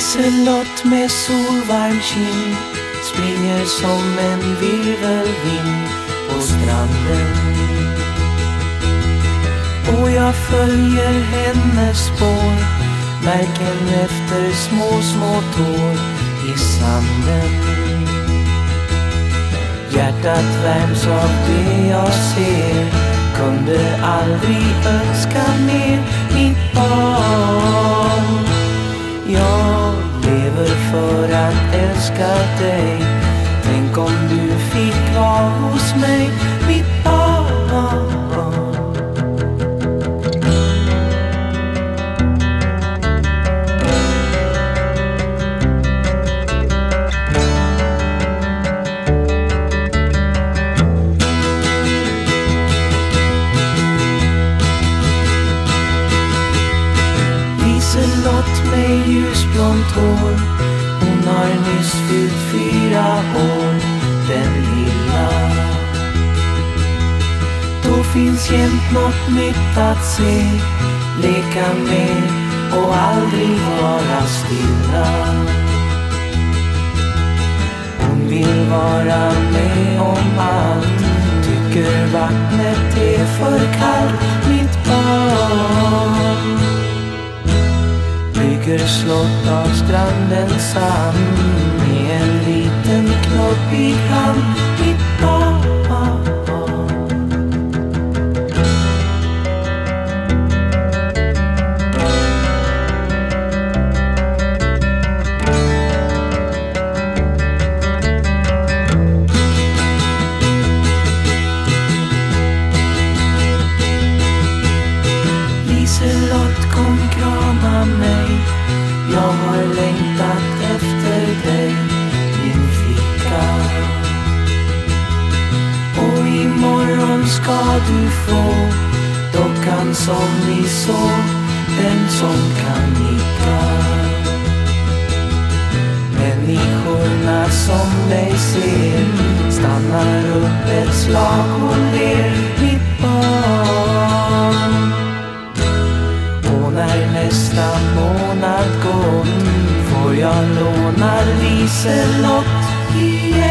Liselott med solvarm kind springer som en virvelvind på stranden. Och jag följer hennes spår, märken efter små, små tår i sanden. Hjärtat värms av det jag ser, kunde aldrig önska mer älskar dig. Tänk om du fick vara hos mig, mitt barn. Låt med ljusblont hår har nyss fyllt fyra år. Den lilla Då finns jämt något nytt att se Leka med och aldrig vara stilla. Hon vill vara med om allt Tycker vattnet är för kallt. Mitt barn Vacker slott av strandens sand Med en liten knoppig hand. Mitt Liselott kom krama mig. Jag har längtat efter dig Min flicka. Och imorgon ska du få Dockan som vi såg Den som kan nicka. Människorna som dig ser Stannar upp ett slag och ler. jag lånar Liselott igen